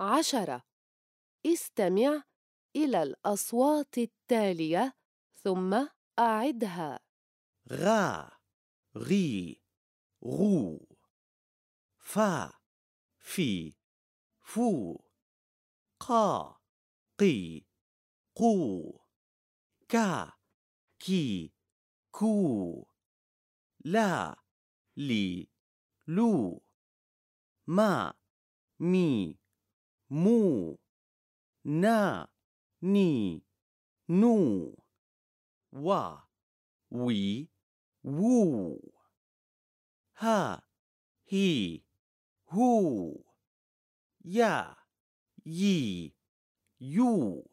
عشرة. استمع إلى الأصوات التالية ثم أعدها. غا غي غو فا في فو قا قي قو كا كي كو لا لي لو ما مي Mu, na, ni, nu, wa, we, wo, ha, he, hu, ya, ye, you.